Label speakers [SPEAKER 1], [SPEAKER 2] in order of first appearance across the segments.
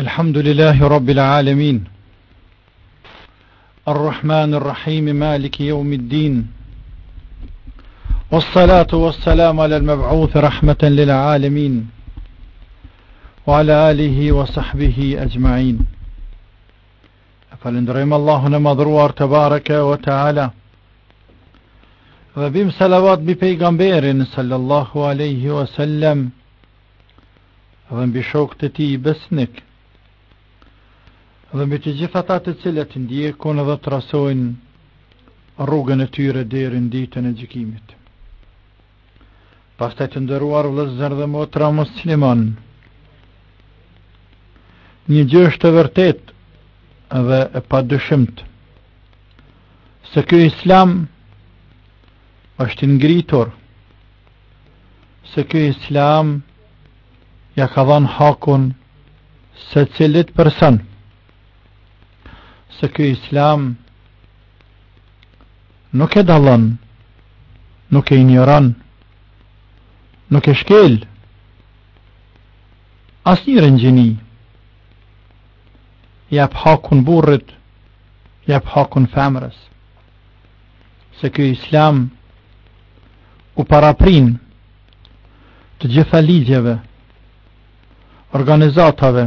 [SPEAKER 1] الحمد لله رب العالمين الرحمن الرحيم مالك يوم الدين والصلاة والسلام على المبعوث رحمة للعالمين وعلى آله وصحبه أجمعين E falënderojmë Allahun e madhruar tebareke ue teala Dhe biem salavat mbi pejgamberin sallallahu aleyhi wa sallem Dhe mbi shokët e tij besnikë Dhe mbi të gjithë ata të cilët ndjekin dhe trasojnë rrugën e tyre deri në ditën e gjykimit Pastaj të nderuar vëllezër dhe motra muslimanë. Një gjë është e vërtetë dhe e padyshimtë. Se ky islam është i ngritur. Se ky islam ia ka dhanë hakun secilit person. Se ky islam është nuk e dallon, nuk e injoron, nuk e shkel, asnjërën gjini, i jep hakun burrit, i jep hakun femrës, se ky islam u paraprinë të gjitha ligjeve, organizatave,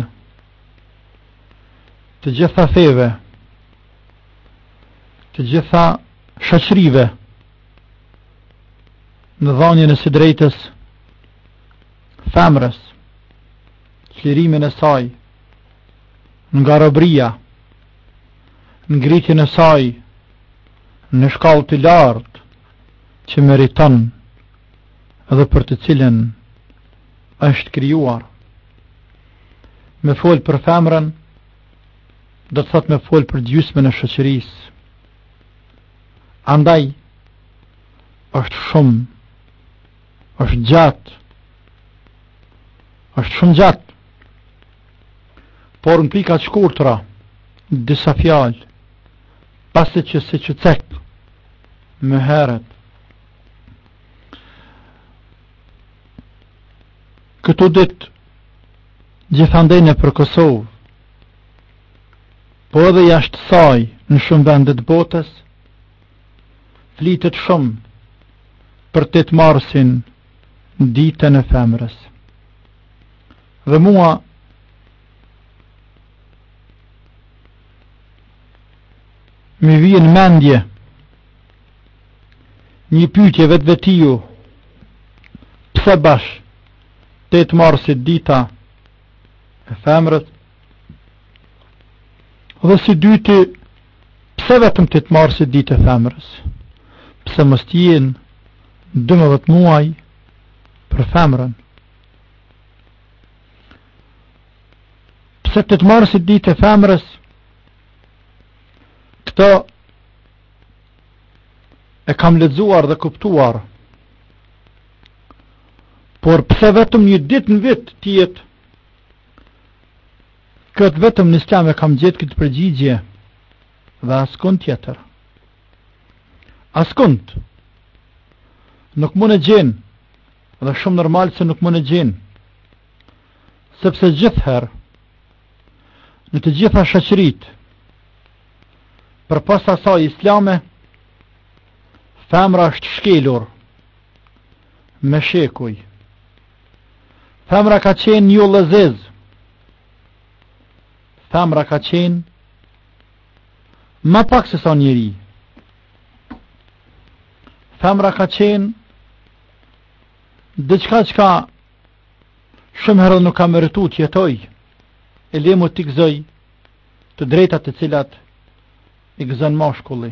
[SPEAKER 1] të gjitha feve, të gjitha shoqërive në dhanien e së drejtës së femrës çlirimin e saj nga robëria ngritjen e saj në shkallë të lartë që meriton edhe për të cilën është krijuar me fol për femrën do të thotë me fol për gjysmën e shoqërisë. Andaj është shumë është gjatë është shumë gjatë por në pika të shkurtra disa fjalë pasi që siç u cek më herët këtu ditë gjithandej nëpër Kosovë, po edhe jashtë saj në shumë vende të botës, flitet shumë për tetë marsin ditën e femrës. Dhe mua, më vjen në mendje, një pyetje vetvetiu, pse bash, 8 marsit dita e femrës, dhe së dyti, pse vetëm 8 marsit dita e femrës, pse mos t'jenë 12 muaj për femrën, pse 8 marsit dita e femrës, këto e kam lexuar dhe kuptuar, Por pse vetëm një ditë në vit të jetë? Këtë vetëm në Islam e kam gjetë këtë përgjigje dhe askund tjetër. Askund. Nuk mund e gjen. Dhe shumë normal se nuk mund e gjen. Sepse gjithherë në të gjitha shoqëritë përpos asaj islame femra është shkelur me shekuj. Femra ka qenë një lëziz. Femra ka qenë ma pak se sa njeri. Femra ka qenë diçka çka shumë herë nuk ka meritu të jetojë e le më të gëzojë të drejtat të cilat i gëzon mashkulli.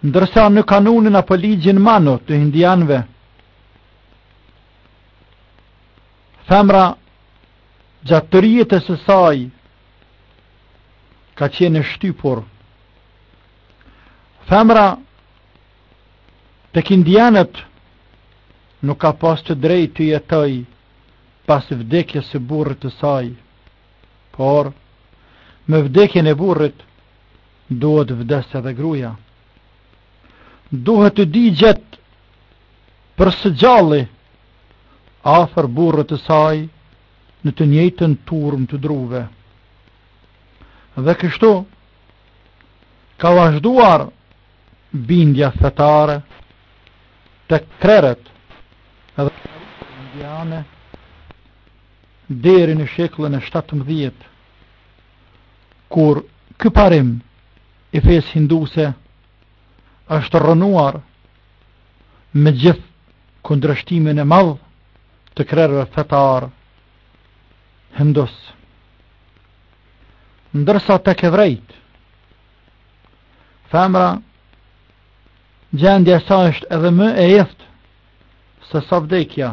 [SPEAKER 1] Ndërsa në kanunin apo ligjin Manu të indianëve, femra gjatë tërë jetës së saj ka qenë e shtypur. Femra tek indianët nuk ka pas të drejtë të jetojë pas vdekjes së burrit të saj. Por, me vdekjen e burrit, duhet vdes edhe gruaja. Duhet të digjet për së gjalli, afër burrit të saj në të njëjtën turrë të druve. Dhe kështu, ka vazhduar bindja fetare te krerët edhe indiane deri në shekullin e 17, kur ky parim i fesë hinduse është rrënuar me gjithë kundrështimin e madh të krerëve fetarë hindusë. Ndërsa tek hebrenjtë, femra gjendja e saj është edhe më e idhtë se sa vdekja,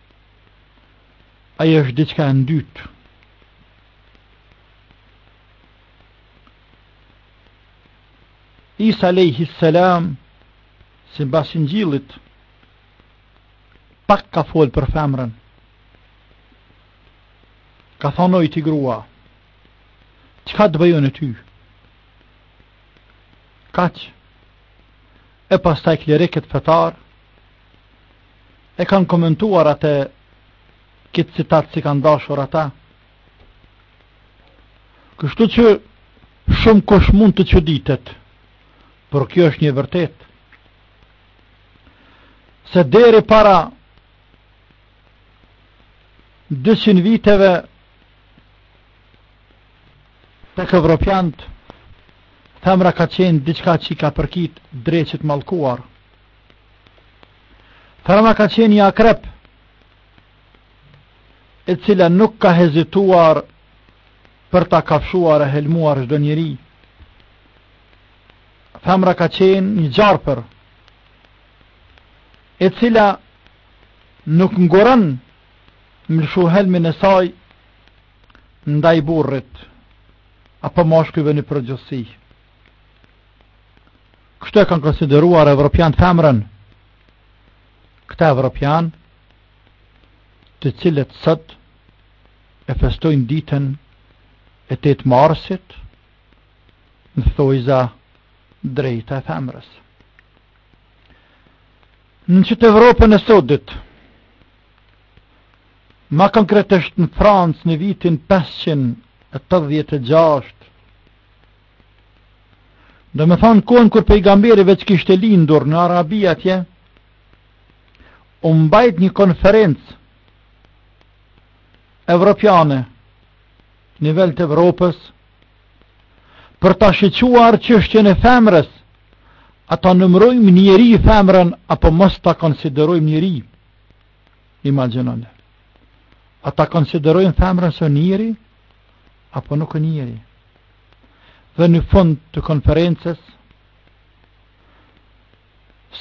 [SPEAKER 1] Ajo është diçka e ndytë. Isa alejhi selam simbas Ingjilit pak ka fol për femrën. Ka thon oj ti grua. Çka të bëj në ty? Kaq. E pastaj klerikët fetar e kanë komentuar atë këtë citat si kanë dashur ata. Kështu që shumëkush mund të çuditet, por kjo është një vërtetë. Se deri para 200 viteve tek evropiant, femra ka qenë diçka që i ka përkit dreqit mallkuar. Femra ka qenë një akrep e cila nuk ka hezituar për ta kafshuar e helmuar çdo njeri. Femra ka qenë një gjarpër e cila nuk ngurron m'lshu helmin e saj ndaj burrit apo meshkujve në përgjithësi. Kështu e kanë konsideruar evropiant femrën. Këta evropianë të cilët sot e festojnë ditën e 8 marsit në thojza drejta e femrës. Në qëtë Evropën e sotit, ma konkretisht në Francë në vitin 586, Domethonë kohën kur pejgamberi veç kishte lindur në Arabi atje, u mbajt një konferencë evropiane, nivel të Evropës, për të shëquar që është që në femrës, a të nëmrojmë njeri i femrën, apo mos ta konsiderojmë njeri, imagjinone. A ta konsiderojmë femrën si njeri, apo nuk ë njeri. Dhe në fund të konferencës,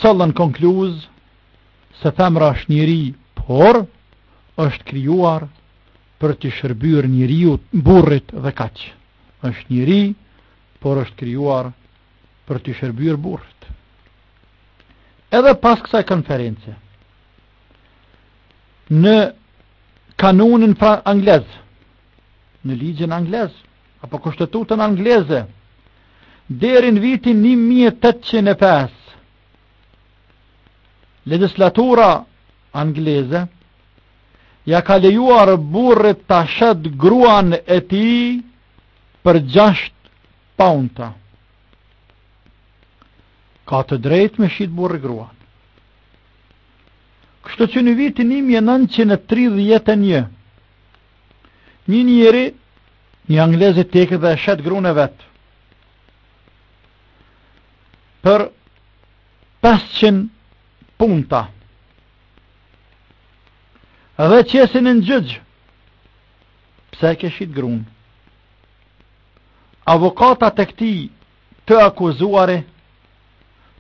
[SPEAKER 1] sollën konkluzë se femra është njeri, por është krijuar për t'i shërbyer njeriut burrit dhe kaq. Është njeri, por është krijuar për t'i shërbyer burrit. Edhe pas kësaj konference, në kanunin pra anglez, në ligjën anglez, apo kushtetutën angleze, deri në vitin 1805, legislatura angleze, ia ka lejuar burrit ta shet gruan e tij për gjasht paunta. Ka të drejt me shit burri gruan. Kështu që në vitin 1931, një njeri, një anglezi teket dhe e shet grun e vet, për 500 paunta, dhe e qesin në gjyq, pse e ke shit grun. Avokatat e këtij të akuzuari,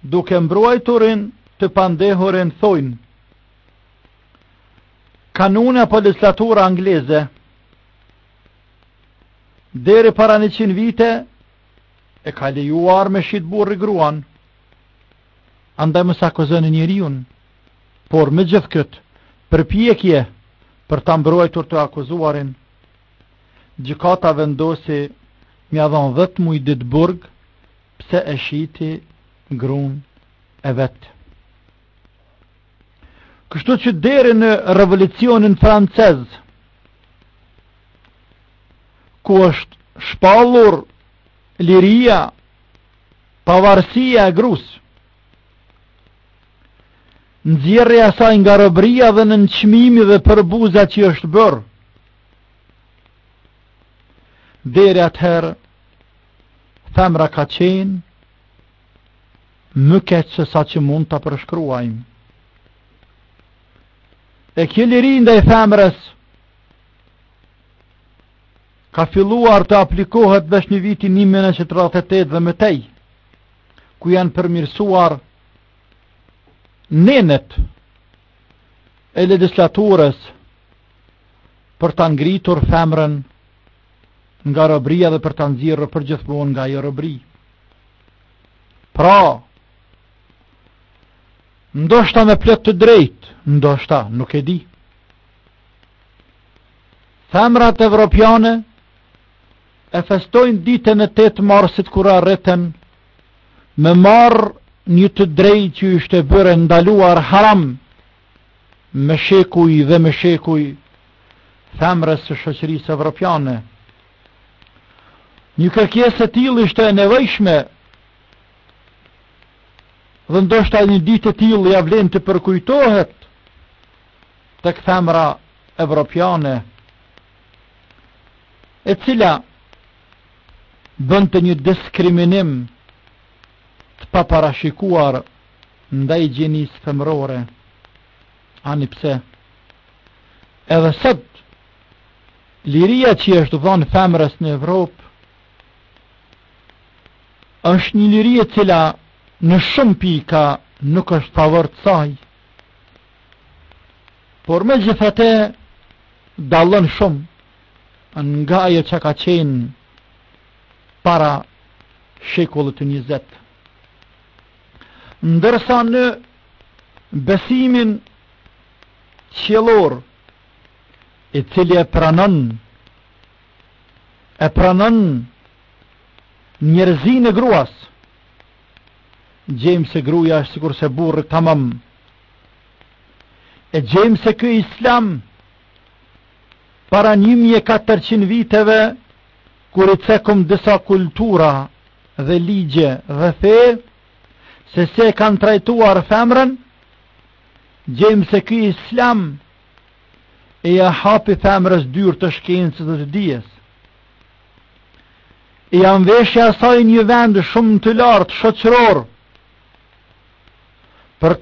[SPEAKER 1] duke mbrojtur të pandehurin thojnë, kanuni apo legislatura angleze, deri para 100 vite, e ka lejuar me shit burri gruan, andaj mos e akuzoni njeriun, por me gjithë këtë përpjekje për ta mbrojtur të akuzuarin, Gjykata vendosi me ia dhon 10 muj ditë burg pse e shiti grun e vet. Kështu që deri në revolucionin francez ku është shpallur liria pavarësia e grus nxjerrja saj nga robëria dhe nënçmimi dhe përbuzja që është bërë Deri atëherë, femra ka qenë më keq sesa që mund ta përshkruajmë. E kjo liri ndaj femrës ka filluar të aplikohet veç në vitin 1938 dhe më tej, ku janë përmirësuar nenet e legislaturës për ta ngritur femrën nga robëria dhe për ta nxjerrë përgjithmonë nga ajo robëri. Pra, ndoshta me plot të drejtë, ndoshta nuk e di. Femrat evropiane e festojnë ditën e 8 marsit kur arritën me marrë një të drejtë që ishte bërë e ndaluar haram me shekuj dhe me shekuj femrës së shoqërisë evropiane. Një kërkesë e tillë ishte e nevojshme dhe ndoshta një ditë e tillë ia vlen të përkujtohet tek femra evropiane e cila bënte një diskriminim të paparashikuar ndaj gjinisë femërore ani pse edhe sot liria që është dhanë femrës në Evropë është një liri e cila në shumë pika nuk është në favor të saj. Por megjithatë dallon shumë. nga ajo që ka qenë para shekullit të njëzetë. Ndërsa në besimin qiellor, i cili e pranon, e pranon njerëzinë e gruas, gjejmë se gruja është sikurse burri tamam, e gjejmë se ky islam, Para 1400 viteve, kur i cekëm disa kultura dhe ligje dhe fe, se si e kanë trajtuar femrën, gjejmë se ky islam ia hapi femrës dyert e shkencës dhe të dijes. E i ka mveshë asaj një vend shumë të lartë, shoqëror, për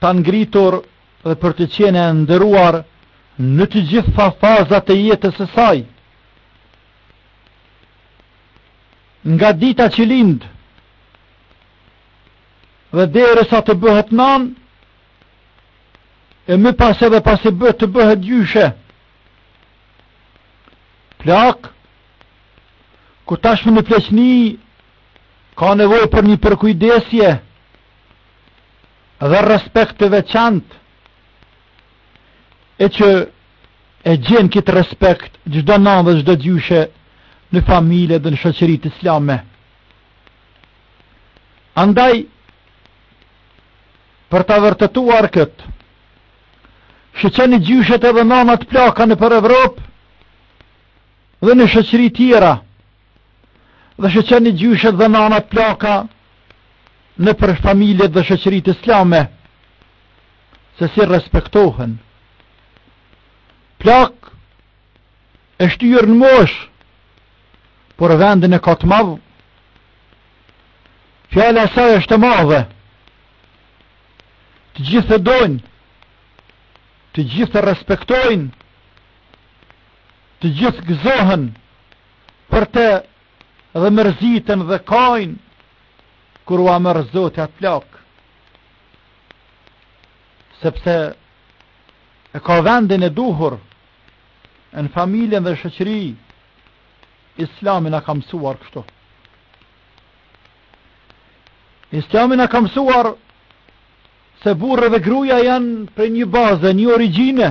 [SPEAKER 1] ta ngritur dhe për të qenë e nderuar në të gjitha fazat e jetës së saj. Nga dita që lind dhe derisa të bëhet nanë, e më pas edhe pasi bëhet të bëhet gjyshe, plakë, ku tashmë në pleqni, ka nevojë për një përkujdesje, dhe respekt të veçantë e që e gjen këtë respekt çdo nanë dhe çdo gjyshe në familje dhe në shoqëritë islame andaj për ta vërtetuar këtë shiqoni gjyshet edhe nanat plaka nëpër Evropë dhe në shoqëri tjera Dhe shiqeni gjyshet dhe nanat plaka nëpër familjet dhe shoqëritë islame, se si respektohen. Plakë e shtyrë në moshë, por vendin e ka të madh, fjala e saj është e madhe, të gjithë e dojnë, të gjithë e respektojnë, të gjithë gëzohen, për të dhe mërziten dhe kajnë, kur ua merr Zoti atë plakë, sepse e ka vendin e duhur në familje dhe shoqëri islami na ka msuar kështu islami na ka msuar se burri dhe gruaja janë prej një baze, një origjine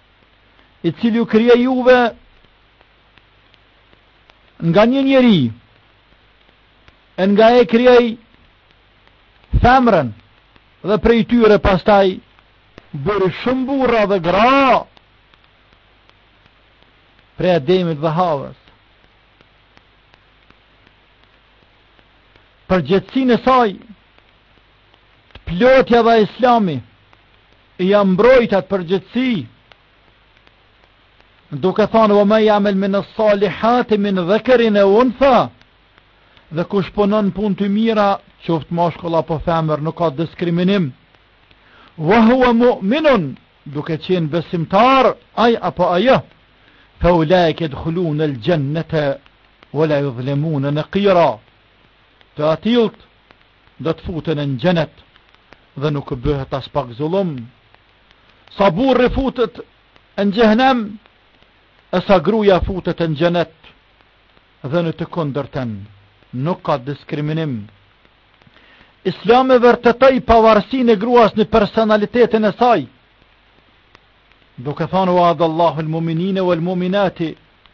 [SPEAKER 1] i cili ju krijoi juve nga një njeri e nga ai krijoi femrën dhe prej tyre pastaj bëri shumë burra dhe gra prej ademit dhe havës përgjegjësinë e saj të plotë ia dha islami ia mbrojti atë përgjegjësi duke thanë ue men jamel mines salihati min dhekerin eu untha dhe kush punon punë të mira qoftë mashkull apo femër nuk ka diskriminim ue huve mu'minun duke qenë besimtar ai apo ajo fe ulaike jedhulunel xhennete ue la judhlemune nekira të atillët do të futen në xhenet dhe nuk u bëhet aspak zullum sa burri futet në xhehenem e sa gruaja futet në xhenet dhe në të kundërtën nuk ka diskriminim Islami vërtetoi pavarësinë e gruas në personalitetin e saj duke thënë wa adallahu al-mu'minina wal-mu'minati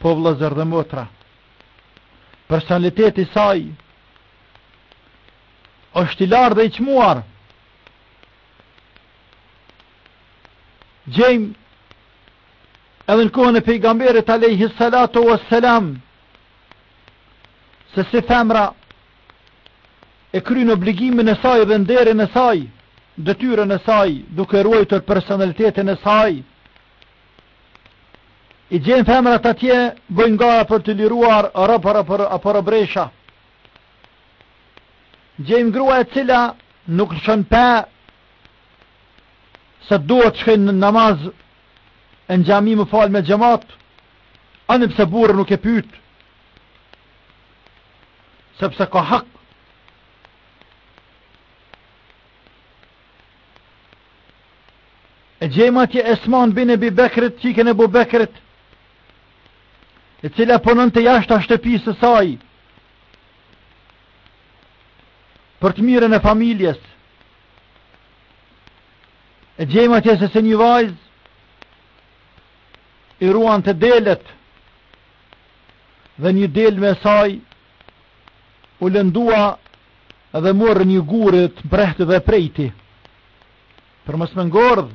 [SPEAKER 1] Po vëllezër dhe motra, personaliteti i saj është i lartë dhe i çmuar. Gjejmë edhe në kohën e pejgamberit alejhi salatu wa salam se si femra e kryen obligimin e saj dhe nderin e saj detyrën e saj duke ruajtur personalitetin e saj I gjen femrat atje, bëjnë gara për të liruar robër apo robëresha. Gjejmë grua e cila nuk lëshon pe se duhet shkon në namaz e në xhami me falë me xhemat, ani pse burrin nuk e pyt, sepse ka hak. E gjejmë atje Esman bint Ebi Bekrit, qikën e Ebu Bekrit, e cila punonte jashta shtëpisë së saj, për të mirën e familjes. E gjejmë atje se si një vajzë, i ruante delet, dhe një delme e saj, u lëndua dhe mori një gur të mprehtë dhe e prejti. Për mos me ngordh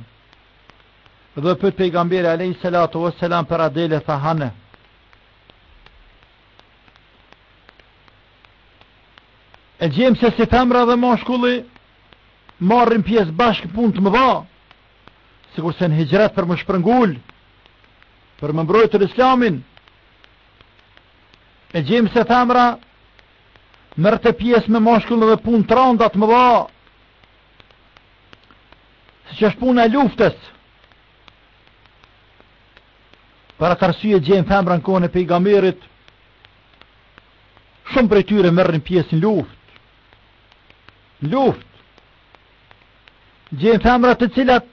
[SPEAKER 1] dhe u pyt pejgamberi alejhi salatu ve selam për atë dele tha hane E gjejmë se si femra dhe mashkulli marrin pjesë bashkë në punë të mëdha sikurse në hixhret për me u shpërngul për me mbrojtë islamin E gjejmë se femra merrte pjesë me mashkullin edhe në punë të randa të mëdha Siç është puna e luftës, për atë arsye gjejmë femra në kohën e pejgamberit, shumë prej tyre merrnin pjesë në luftë, në luftë, gjejmë femra të cilat,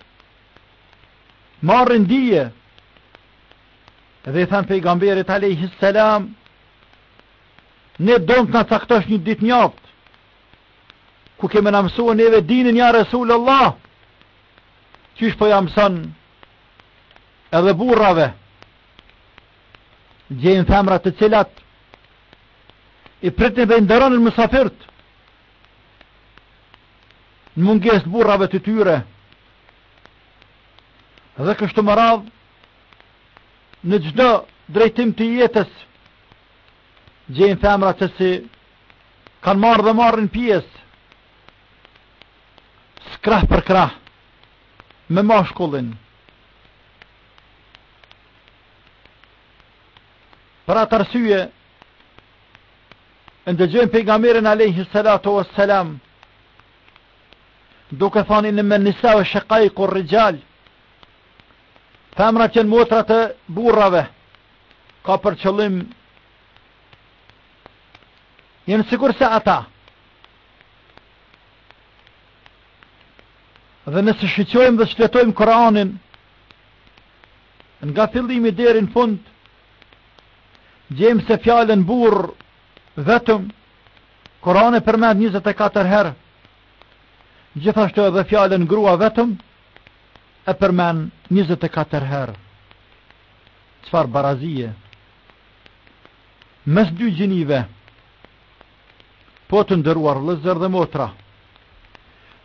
[SPEAKER 1] marrin dije, dhe i thanë pejgamberit, alejhi selam, ne dojmë të na caktosh një ditë në javë, ku ke me na mësu neve dinin ja Resulallah, qysh po jau mëson edhe burrave, gjejmë femra të cilat, i pritnin dhe i nderonin musafirët, në mungesë të burrave të tyre, dhe kështu me radhë, në çdo drejtim të jetës, gjejmë femrat se si kanë marrë dhe marrin pjesë krah për krah me mashkullin për atë arsye e ndëgjojmë pejgamberin alejhi salatu ve selam duke thanë inneme nisau shekaiku rixhal femrat janë motrat e burrave ka për qëllim janë sikurse ata. Dhe nëse shiqojmë dhe shfletojmë Kuranin, nga fillimi deri në fund, gjejmë se fjalën burrë vetëm, Kurani e përmend 24 herë, gjithashtu edhe fjalën grua vetëm, e përmend 24 herë. Çfarë barazie? Mes dy gjinive, po të nderuar vëllezër dhe motra,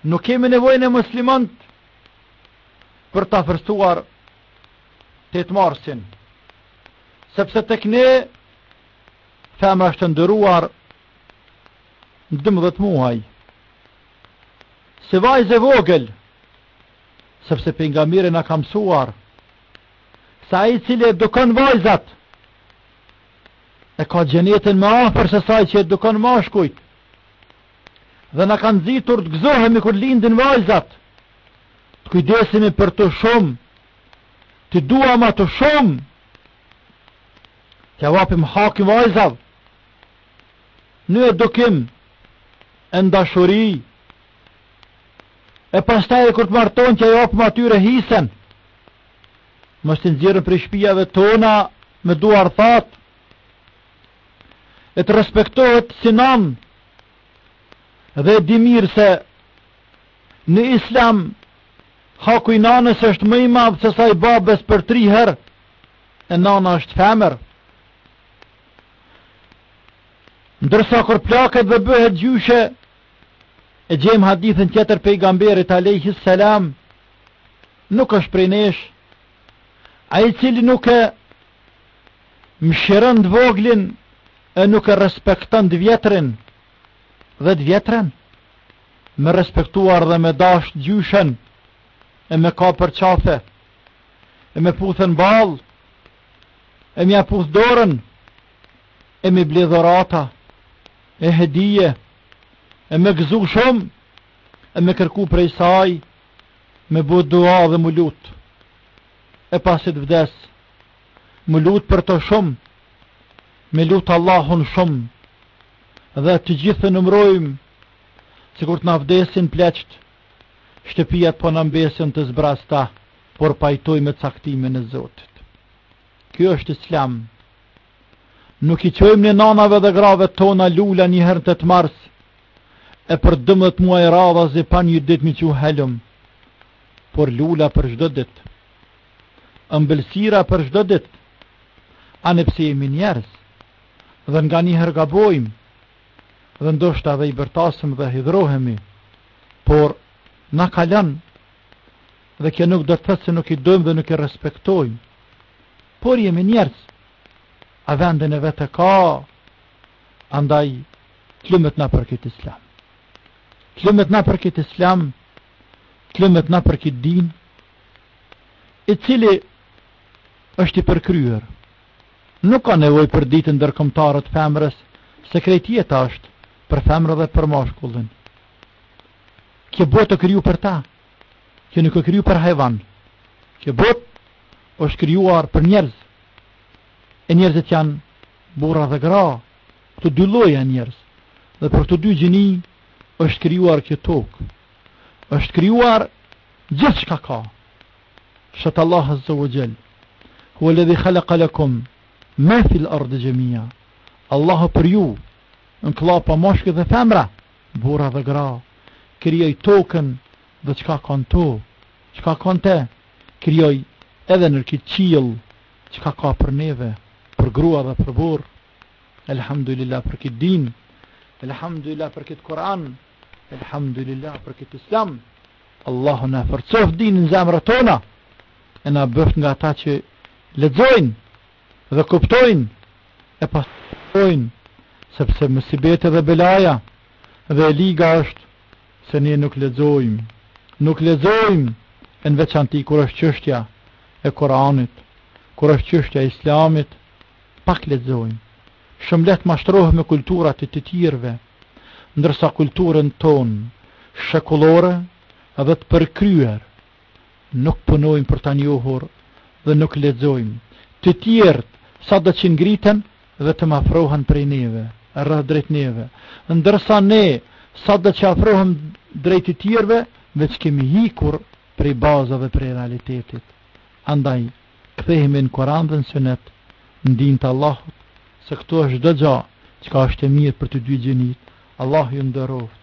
[SPEAKER 1] nuk kemi nevojë ne muslimanët për ta festuar tetë marsin, sepse tek ne femra është e nderuar dymbëdhjetë muaj, si vajzë e vogël, sepse pejgamberi na ka mësuar, se ai i cili edukon vajzat, e ka xhenetin më afër sesa ai që edukon mashkujt dhe na ka nxitur të gëzohemi kur lindin vajzat të kujdesemi për to shumë t'i duam ato shumë t'ua japim hakin vajzave në edukim e n'dashuri e pastaj e kur të martohen që t'ua japim atyre hisen mos t'i nxjerrim prej shpijave tona me duar thatë e të respektohet si nanë dhe e dimë mirë se në islam haku i nanës është më i madh sesa i babës për tri herë e nana është femër ndërsa kur plaket dhe bëhet gjyshe e gjejmë hadithin tjetër pejgamberit alejhi selam Nuk është prej nesh, ai i cili nuk e mshiron të voglin e nuk e respekton të vjetrin dhe të vjetren, me respektuar dhe me dasht gjyshen e me kap për qafe, e me puth në ballë, e me ia puth dorën, e me i ble dhurata, e hedije, e me gëzu shumë, e me kërku prej saj, me ba dua dhe m'u lut e pasi t'vdes m'u lut për të shumë me lut Allahun shumë dhe të gjithë e numërojmë se kur të na vdesin pleqtë shtëpiat po na mbesin të zbrazta por pajtohemi me caktimin e Zotit kjo është islam Nuk i qojmë ni nanave dhe grave tona lula një herë në tetë mars, e për dymbdhet muaj radhazi pa një ditë m'i qu helm, por lula për çdo ditë, ëmbëlsira për çdo ditë, ani pse jemi njerëz, dhe nga një herë gabojmë, dhe ndoshta edhe i bërtasim dhe hidhërohemi, por na kalon dhe kjo nuk do të thotë se nuk i dojmë dhe nuk i respektojmë. Por jemi njerëz. Ama vendin e vet e ka? Andaj, t'lumët na për këtë islam. T'lumët na për këtë islam, t'lumët na për këtë din, i cili është i përkryer. Nuk ka nevojë për ditën ndërkombëtare t' femrës, se krejt jeta është për femrën dhe për mashkullin. Kjo botë u kriju për ta, kjo nuk u kriju për hajvan. Kjo botë është krijuar për njerëz. E njerëzit janë burra dhe gra, këto dy lloje njerëz. Dhe për këto dy gjini është krijuar kjo tokë. Është krijuar gjithçka ka. Siç tha Allah Azza wa Gjell. Hua ledhi khalaqa lakum ma fil ardi gjemija. Allahu për ju në klapa meshkujt dhe femrat Burra dhe gra, krijoi tokën dhe çka ka në to, çka ka në te, krijoi edhe në këtë qiell çka ka për neve, për grua dhe për burrë. Elhamdulillah për këtë din, elhamdulillah për këtë Kur'an, elhamdulillah për këtë Islam. Allahu na forcoft dinin n'zemrat tona. E na bëft nga ata që lexojnë dhe kuptojnë e pasojnë sepse musibeti dhe belaja dhe e liga është se ne nuk lexojmë nuk lexojmë e në veçanti kur është çështja e Koranit, kur është çështja e Islamit, pak lexojmë. Shumë lehtë mashtrohemi me kulturat e të tjerëve, ndërsa kulturën tonë shekullore dhe të përkryer nuk punojmë për ta njohur dhe nuk lexojmë. Të tjerët sado që ngriten dhe të afrohen prej neve, rrëth drejt neve. Ndërsa ne sado që afrohemi drejt të tjerëve, veç kemi hikur prej bazave prej realitetit. Andaj, kthehemi në Koran dhe në Sunet, në din të Allahut, se këtu është çdo gja, çka është e mirë për të dy gjinitë, Allah ju nderoftë,